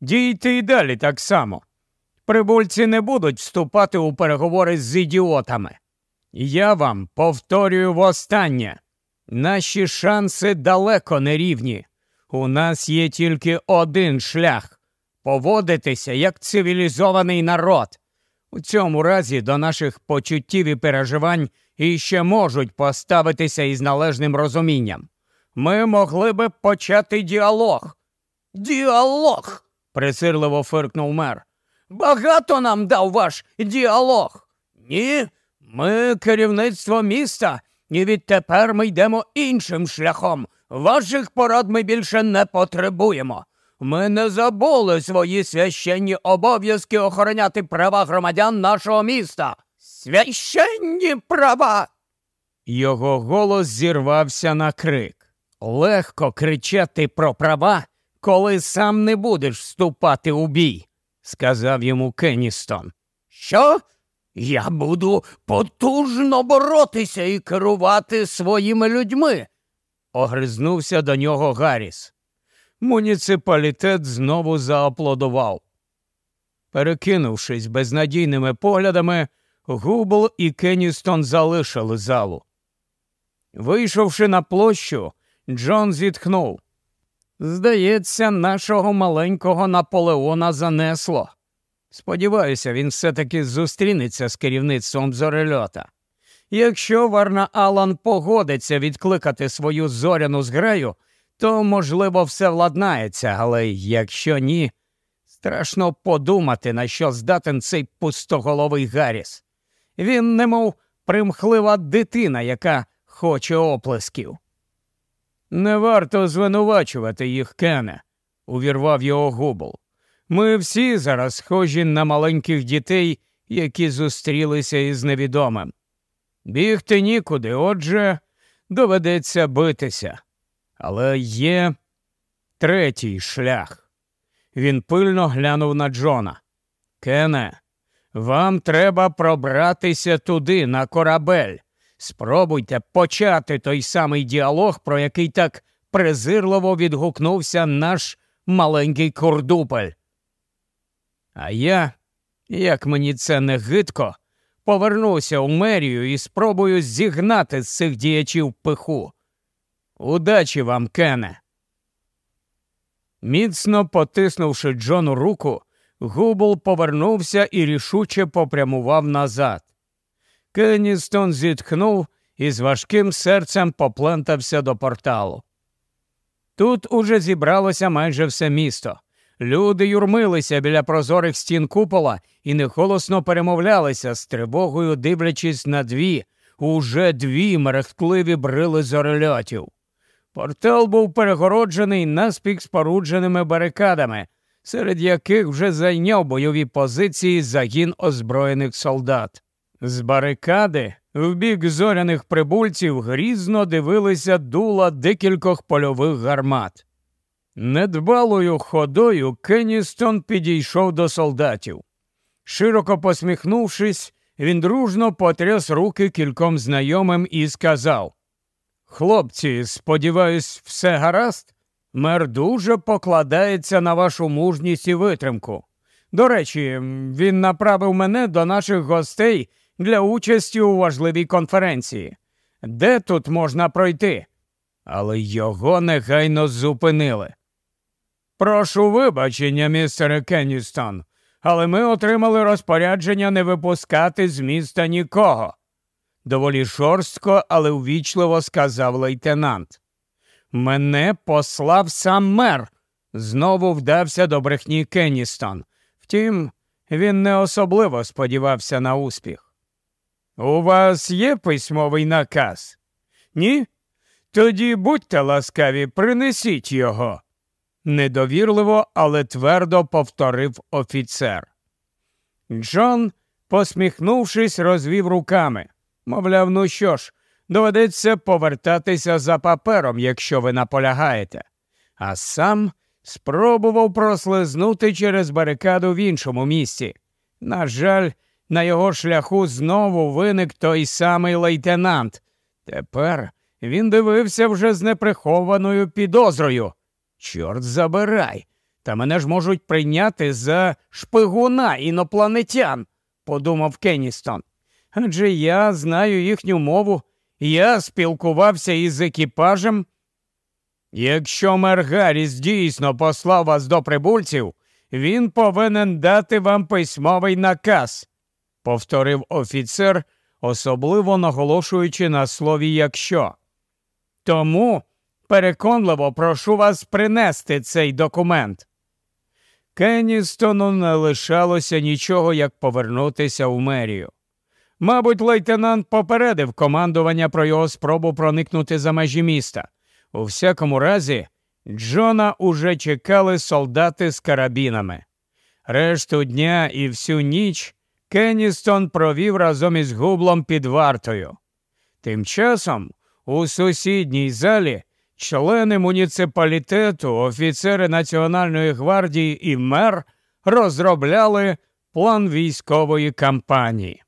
Дійте й далі так само. Прибульці не будуть вступати у переговори з ідіотами. Я вам повторюю востаннє. Наші шанси далеко не рівні. У нас є тільки один шлях поводитися як цивілізований народ. У цьому разі до наших почуттів і переживань іще можуть поставитися із належним розумінням. Ми могли би почати діалог. Діалог. присирливо фиркнув мер. Багато нам дав ваш діалог. Ні, ми керівництво міста, і відтепер ми йдемо іншим шляхом. Ваших порад ми більше не потребуємо. Ми не забули свої священні обов'язки охороняти права громадян нашого міста. Священні права. Його голос зірвався на крик. Легко кричати про права, коли сам не будеш вступати у бій сказав йому Кенністон. Що? Я буду потужно боротися і керувати своїми людьми, огризнувся до нього Гарріс. Муніципалітет знову зааплодував. Перекинувшись безнадійними поглядами, Губл і Кенністон залишили залу. Вийшовши на площу, Джон зітхнув. Здається, нашого маленького Наполеона занесло. Сподіваюся, він все-таки зустрінеться з керівництвом зорельота. Якщо Варна Алан погодиться відкликати свою зоряну зграю, то, можливо, все владнається, але якщо ні, страшно подумати, на що здатен цей пустоголовий Гарріс. Він, немов примхлива дитина, яка хоче оплесків. Не варто звинувачувати їх, Кене, увірвав його губл. Ми всі зараз схожі на маленьких дітей, які зустрілися із невідомим. Бігти нікуди, отже, доведеться битися. Але є третій шлях. Він пильно глянув на Джона. Кене, вам треба пробратися туди, на корабель. Спробуйте почати той самий діалог, про який так презирливо відгукнувся наш маленький кордупель. А я, як мені це не гидко, повернуся у мерію і спробую зігнати з цих діячів пиху. Удачі вам, Кене. Міцно потиснувши Джону руку, Губл повернувся і рішуче попрямував назад. Кенністон зітхнув і з важким серцем поплентався до порталу. Тут уже зібралося майже все місто. Люди юрмилися біля прозорих стін купола і нехолосно перемовлялися з тривогою, дивлячись на дві, уже дві мерехтливі брили зорельотів. Портал був перегороджений наспік спорудженими барикадами, серед яких вже зайняв бойові позиції загін озброєних солдат. З барикади в бік зоряних прибульців грізно дивилися дула декількох польових гармат. Недбалою ходою Кенністон підійшов до солдатів. Широко посміхнувшись, він дружно потряс руки кільком знайомим і сказав Хлопці, сподіваюсь, все гаразд? Мер дуже покладається на вашу мужність і витримку. До речі, він направив мене до наших гостей для участі у важливій конференції. Де тут можна пройти? Але його негайно зупинили. Прошу вибачення, містере Кенністон, але ми отримали розпорядження не випускати з міста нікого. Доволі жорстко, але увічливо сказав лейтенант. Мене послав сам мер. Знову вдався до брехні Кенністон. Втім, він не особливо сподівався на успіх. У вас є письмовий наказ? Ні? Тоді будьте ласкаві, принесіть його недовірливо, але твердо повторив офіцер. Джон, посміхнувшись, розвів руками. Мовляв, ну що ж, доведеться повертатися за папером, якщо ви наполягаєте. А сам спробував прослизнути через барикаду в іншому місці. На жаль, на його шляху знову виник той самий лейтенант. Тепер він дивився вже з неприхованою підозрою. Чорт забирай. Та мене ж можуть прийняти за шпигуна інопланетян, подумав Кенністон. Адже я знаю їхню мову, я спілкувався із екіпажем. Якщо мер Гарріс дійсно послав вас до прибульців, він повинен дати вам письмовий наказ, повторив офіцер, особливо наголошуючи на слові якщо. Тому Переконливо прошу вас принести цей документ. Кенністону не лишалося нічого, як повернутися в мерію. Мабуть, лейтенант попередив командування про його спробу проникнути за межі міста. У всякому разі, Джона уже чекали солдати з карабінами. Решту дня і всю ніч Кенністон провів разом із гублом під вартою. Тим часом у сусідній залі члени муніципалітету, офіцери Національної гвардії і мер розробляли план військової кампанії.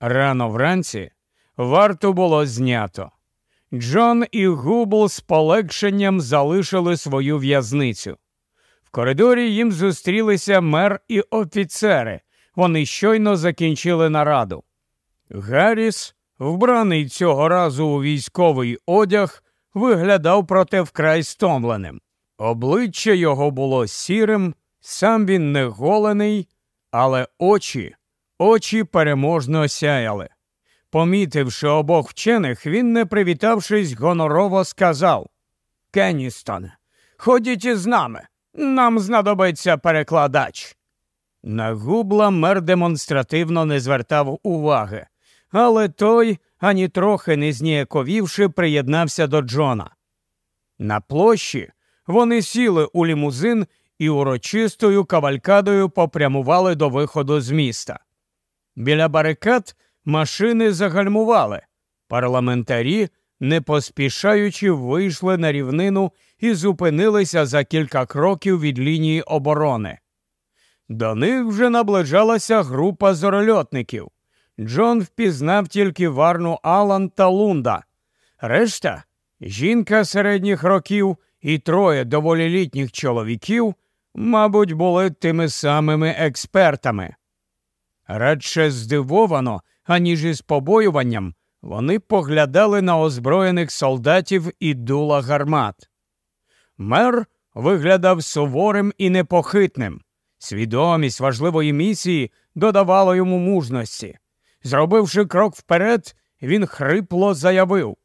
Рано вранці варту було знято. Джон і Губл з полегшенням залишили свою в'язницю. Коридорі їм зустрілися мер і офіцери. Вони щойно закінчили нараду. Гарріс, вбраний цього разу у військовий одяг, виглядав проте вкрай стомленим. Обличчя його було сірим, сам він не голений, але очі, очі переможно сяяли. Помітивши обох вчених, він, не привітавшись, гонорово сказав Кенністоне, ходіть із нами. Нам знадобиться перекладач. На губла мер демонстративно не звертав уваги, але той, ані трохи не зніяковівши, приєднався до Джона. На площі вони сіли у лімузин і урочистою кавалькадою попрямували до виходу з міста. Біля барикад машини загальмували. Парламентарі, не поспішаючи, вийшли на рівнину і зупинилися за кілька кроків від лінії оборони. До них вже наближалася група зорольотників. Джон впізнав тільки Варну Алан та Лунда. Решта жінка середніх років і троє доволі літніх чоловіків, мабуть, були тими самими експертами. Радше здивовано, аніж із побоюванням, вони поглядали на озброєних солдатів і дула гармат. Мер виглядав суворим і непохитним. Свідомість важливої місії додавала йому мужності. Зробивши крок вперед, він хрипло заявив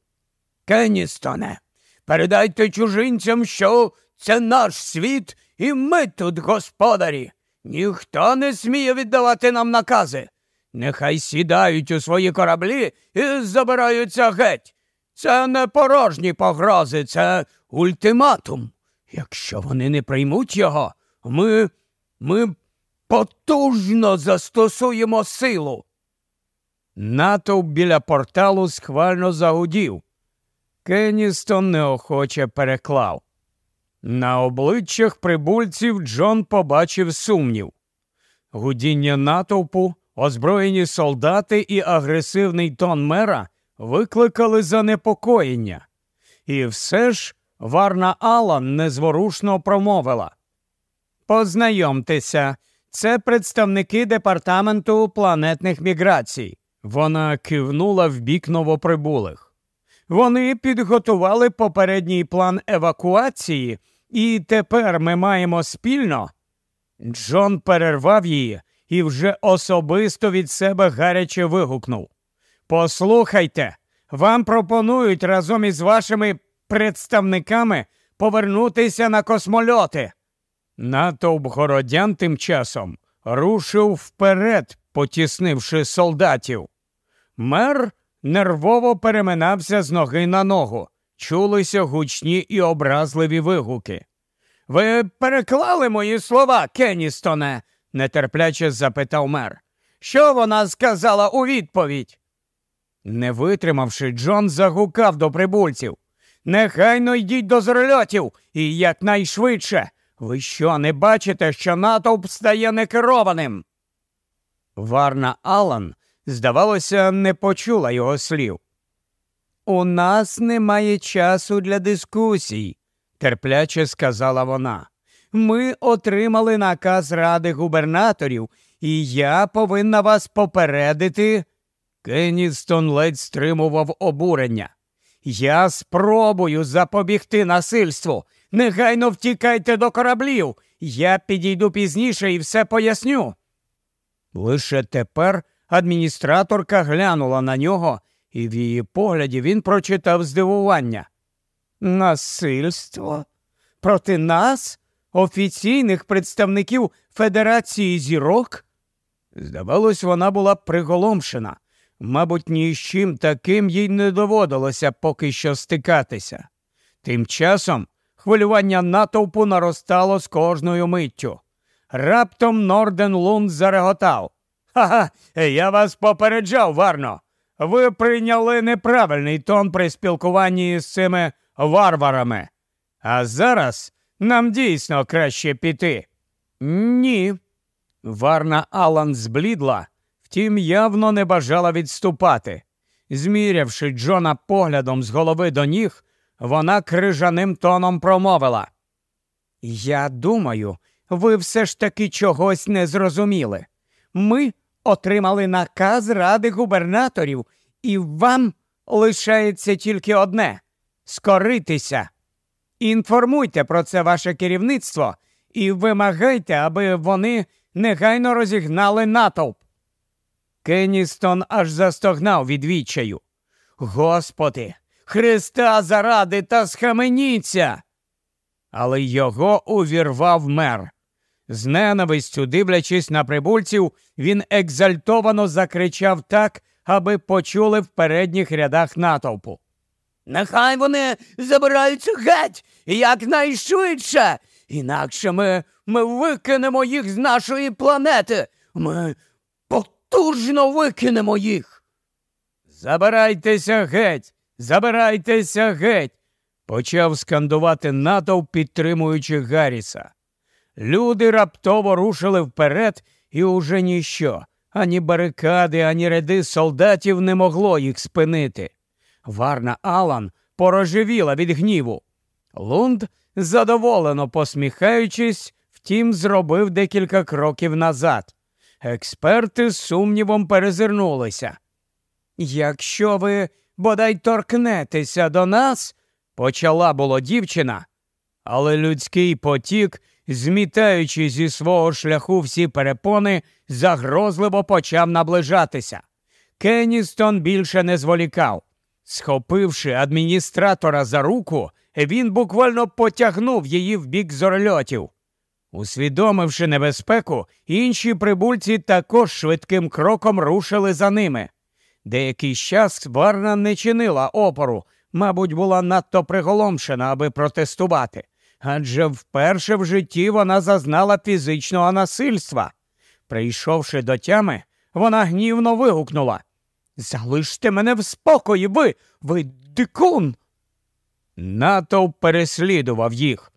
Кенністоне, передайте чужинцям, що це наш світ, і ми тут господарі. Ніхто не сміє віддавати нам накази. Нехай сідають у свої кораблі і забираються геть. Це не порожні погрози, це ультиматум. Якщо вони не приймуть його, ми, ми потужно застосуємо силу. Натовп біля порталу схвально загудів. Кенністон неохоче переклав. На обличчях прибульців Джон побачив сумнів. Гудіння натовпу, озброєні солдати і агресивний тон мера викликали занепокоєння. І все ж Варна Алан незворушно промовила. Познайомтеся, це представники департаменту планетних міграцій. Вона кивнула в бік новоприбулих. Вони підготували попередній план евакуації, і тепер ми маємо спільно. Джон перервав її і вже особисто від себе гаряче вигукнув. Послухайте, вам пропонують разом із вашими представниками повернутися на космольоти. Натовп городян тим часом рушив вперед, потіснивши солдатів. Мер нервово переминався з ноги на ногу. Чулися гучні і образливі вигуки. Ви переклали мої слова, Кенністоне? Нетерпляче запитав мер. Що вона сказала у відповідь? Не витримавши, Джон загукав до прибульців. Нехайно йдіть до зрольотів і якнайшвидше. Ви що не бачите, що натовп стає некерованим? Варна Алан, здавалося, не почула його слів. У нас немає часу для дискусій, терпляче сказала вона. Ми отримали наказ ради губернаторів, і я повинна вас попередити. Кенністон ледь стримував обурення. Я спробую запобігти насильству. Негайно втікайте до кораблів. Я підійду пізніше і все поясню. Лише тепер адміністраторка глянула на нього, і в її погляді він прочитав здивування. Насильство? Проти нас, офіційних представників Федерації зірок? Здавалось, вона була приголомшена. Мабуть, ні з чим таким їй не доводилося поки що стикатися. Тим часом хвилювання натовпу наростало з кожною миттю. Раптом Норден Лунд зареготав. Ха, ха я вас попереджав, Варно. Ви прийняли неправильний тон при спілкуванні з цими варварами. А зараз нам дійсно краще піти. Ні. Варна Алан зблідла, втім явно не бажала відступати. Змірявши Джона поглядом з голови до ніг, вона крижаним тоном промовила. Я думаю, ви все ж таки чогось не зрозуміли. Ми отримали наказ ради губернаторів, і вам лишається тільки одне скоритися. Інформуйте про це ваше керівництво і вимагайте, аби вони негайно розігнали натовп. Кенністон аж застогнав від відчаю. Господи, Христа заради та схаменіться. Але його увірвав мер. З ненавистю, дивлячись на прибульців, він екзальтовано закричав так, аби почули в передніх рядах натовпу. Нехай вони забираються геть якнайшвидше, інакше ми, ми викинемо їх з нашої планети. Ми потужно викинемо їх. Забирайтеся геть, забирайтеся геть, почав скандувати натовп, підтримуючи Гарріса. Люди раптово рушили вперед, і уже ніщо, ані барикади, ані ряди солдатів не могло їх спинити. Варна Алан порожевіла від гніву. Лунд, задоволено посміхаючись, втім, зробив декілька кроків назад. Експерти з сумнівом перезирнулися. Якщо ви бодай торкнетеся до нас, почала було дівчина, але людський потік, змітаючи зі свого шляху всі перепони, загрозливо почав наближатися. Кенністон більше не зволікав. Схопивши адміністратора за руку, він буквально потягнув її в бік зорольотів. Усвідомивши небезпеку, інші прибульці також швидким кроком рушили за ними. Деякий час Варна не чинила опору, мабуть, була надто приголомшена, аби протестувати, адже вперше в житті вона зазнала фізичного насильства. Прийшовши до тями, вона гнівно вигукнула Залиште мене в спокої, ви, ви дикун. Натовп переслідував їх.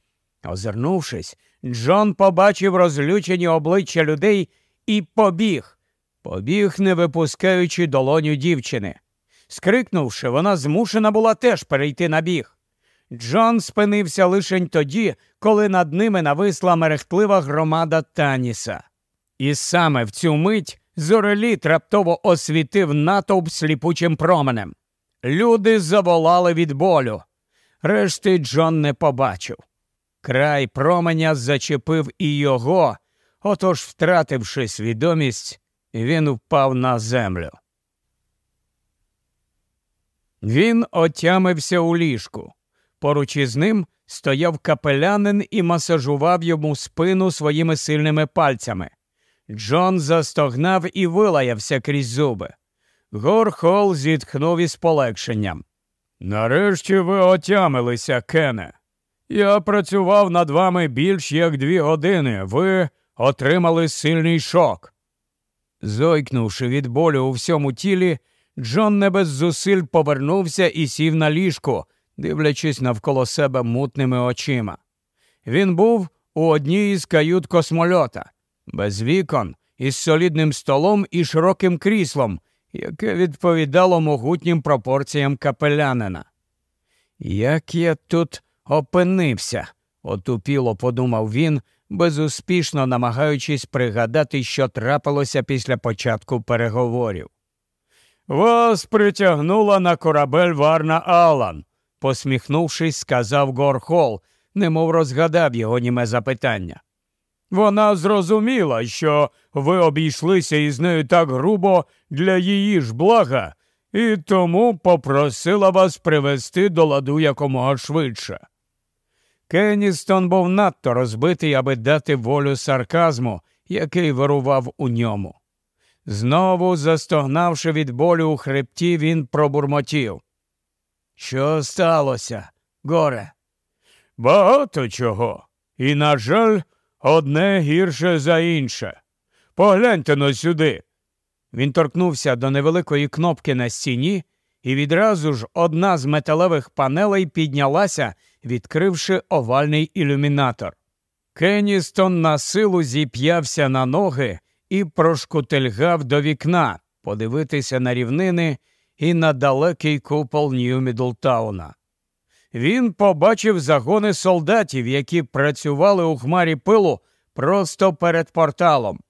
Озирнувшись, Джон побачив розлючені обличчя людей і побіг, побіг, не випускаючи долоню дівчини. Скрикнувши, вона змушена була теж перейти на біг. Джон спинився лише тоді, коли над ними нависла мерехтлива громада Таніса. І саме в цю мить зореліт раптово освітив натовп сліпучим променем. Люди заволали від болю. Решти Джон не побачив. Край променя зачепив і його, отож, втративши свідомість, він впав на землю. Він отямився у ліжку. Поруч із ним стояв капелянин і масажував йому спину своїми сильними пальцями. Джон застогнав і вилаявся крізь зуби. Горхол зітхнув із полегшенням. Нарешті ви отямилися, Кене. Я працював над вами більш як дві години. Ви отримали сильний шок. Зойкнувши від болю у всьому тілі, Джон не без зусиль повернувся і сів на ліжку, дивлячись навколо себе мутними очима. Він був у одній із кают космольота, без вікон, із солідним столом і широким кріслом, яке відповідало могутнім пропорціям капелянина. Як я тут опинився, отупіло подумав він, безуспішно намагаючись пригадати, що трапилося після початку переговорів. Вас притягнула на корабель Варна Алан, посміхнувшись, сказав Горхол, немов розгадав його німе запитання. Вона зрозуміла, що ви обійшлися із нею так грубо для її ж блага, і тому попросила вас привести до ладу якомога швидше. Кенністон був надто розбитий, аби дати волю сарказму, який вирував у ньому. Знову, застогнавши від болю у хребті, він пробурмотів. Що сталося, горе? Багато чого. І, на жаль, одне гірше за інше. Погляньте но сюди. Він торкнувся до невеликої кнопки на стіні, і відразу ж одна з металевих панелей піднялася, відкривши овальний ілюмінатор. Кенністон на силу зіп'явся на ноги і прошкутильгав до вікна подивитися на рівнини і на далекий купол Нью-Мідлтауна. Він побачив загони солдатів, які працювали у хмарі пилу просто перед порталом.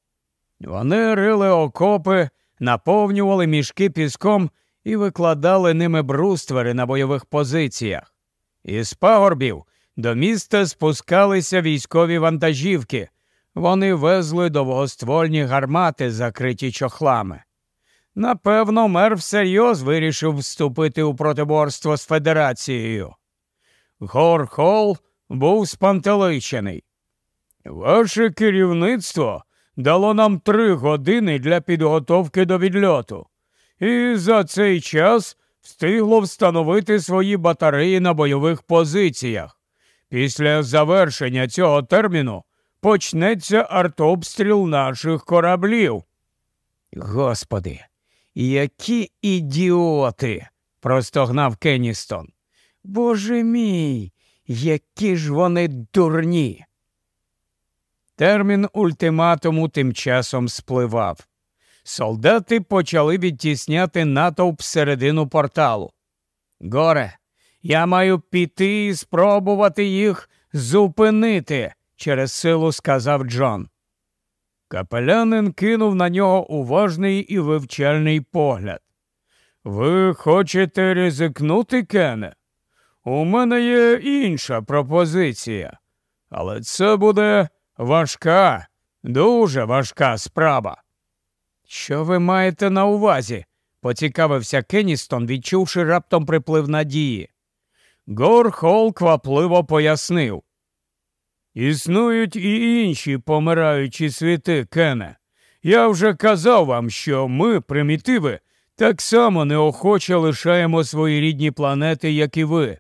Вони рили окопи, наповнювали мішки піском і викладали ними бруствери на бойових позиціях. Із пагорбів до міста спускалися військові вантажівки. Вони везли довгоствольні гармати, закриті чохлами. Напевно, мер всерйоз вирішив вступити у протиборство з федерацією. Горхол був спантеличений. Ваше керівництво дало нам три години для підготовки до відльоту, і за цей час встигло встановити свої батареї на бойових позиціях. Після завершення цього терміну почнеться артобстріл наших кораблів. Господи, які ідіоти! простогнав Кенністон. Боже мій, які ж вони дурні. Термін ультиматуму тим часом спливав. Солдати почали відтісняти натовп середину порталу. Горе, я маю піти і спробувати їх зупинити, через силу сказав Джон. Капелянин кинув на нього уважний і вивчальний погляд. Ви хочете ризикнути, Кене? У мене є інша пропозиція, але це буде важка, дуже важка справа. Що ви маєте на увазі? поцікавився Кенністон, відчувши раптом приплив надії. Горхол квапливо пояснив. Існують і інші помираючі світи, Кене. Я вже казав вам, що ми, примітиви, так само неохоче лишаємо свої рідні планети, як і ви.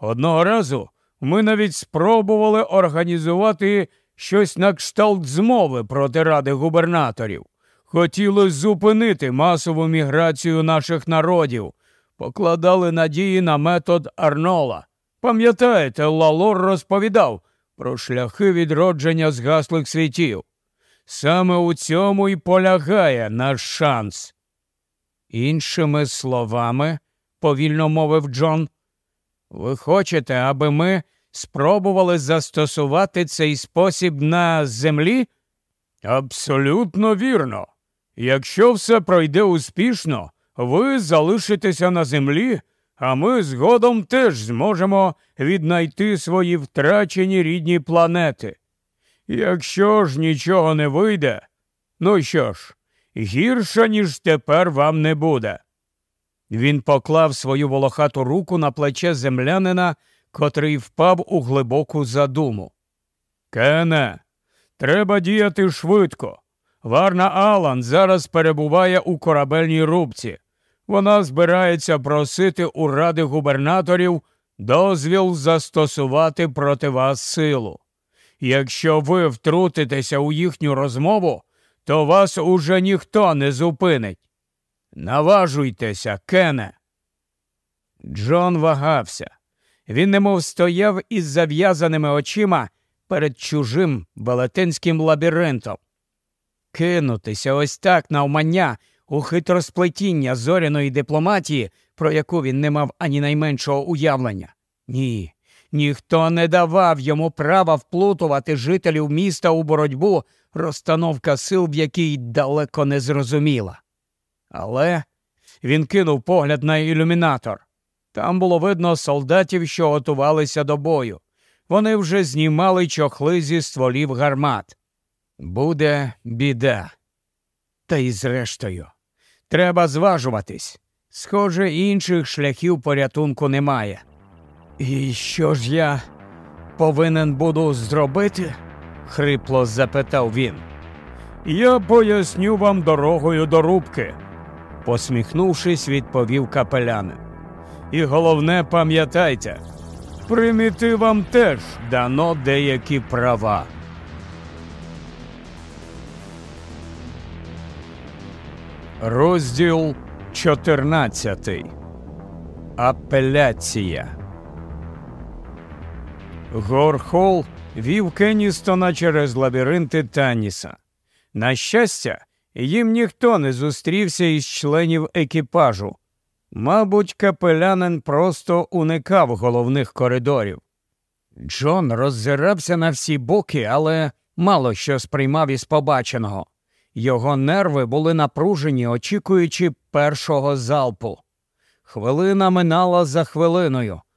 Одного разу ми навіть спробували організувати щось на кшталт змови проти ради губернаторів. Хотіли зупинити масову міграцію наших народів, покладали надії на метод Арнола. Пам'ятаєте, Лалор розповідав про шляхи відродження згаслих світів. Саме у цьому й полягає наш шанс. Іншими словами, повільно мовив Джон, ви хочете, аби ми спробували застосувати цей спосіб на землі? Абсолютно вірно. Якщо все пройде успішно, ви залишитеся на землі, а ми згодом теж зможемо віднайти свої втрачені рідні планети. Якщо ж нічого не вийде, ну що ж, гірше, ніж тепер вам не буде. Він поклав свою волохату руку на плече землянина, котрий впав у глибоку задуму. Кене, треба діяти швидко. Варна Алан зараз перебуває у корабельній рубці. Вона збирається просити у ради губернаторів дозвіл застосувати проти вас силу. Якщо ви втрутитеся у їхню розмову, то вас уже ніхто не зупинить. Наважуйтеся, Кене. Джон вагався. Він немов стояв із зав'язаними очима перед чужим велетенським лабіринтом. Кинутися ось так навмання у хитросплетіння зоряної дипломатії, про яку він не мав ані найменшого уявлення. Ні, ніхто не давав йому права вплутувати жителів міста у боротьбу, розстановка сил, в якій далеко не зрозуміла. Але він кинув погляд на ілюмінатор. Там було видно солдатів, що готувалися до бою. Вони вже знімали чохли зі стволів гармат. Буде біда. Та й зрештою, треба зважуватись. Схоже, інших шляхів порятунку немає. І що ж я повинен буду зробити? хрипло запитав він. Я поясню вам дорогою до рубки, посміхнувшись, відповів капелянин. І головне, пам'ятайте, примітивам теж дано деякі права. Розділ 14. Апеляція. Горхол вів Кенністона через лабіринти Таніса. На щастя, їм ніхто не зустрівся із членів екіпажу. Мабуть, капелянин просто уникав головних коридорів. Джон роззирався на всі боки, але мало що сприймав із побаченого. Його нерви були напружені, очікуючи першого залпу. Хвилина минала за хвилиною,